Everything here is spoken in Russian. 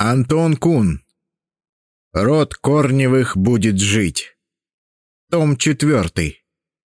Антон Кун. Род Корневых будет жить. Том четвертый.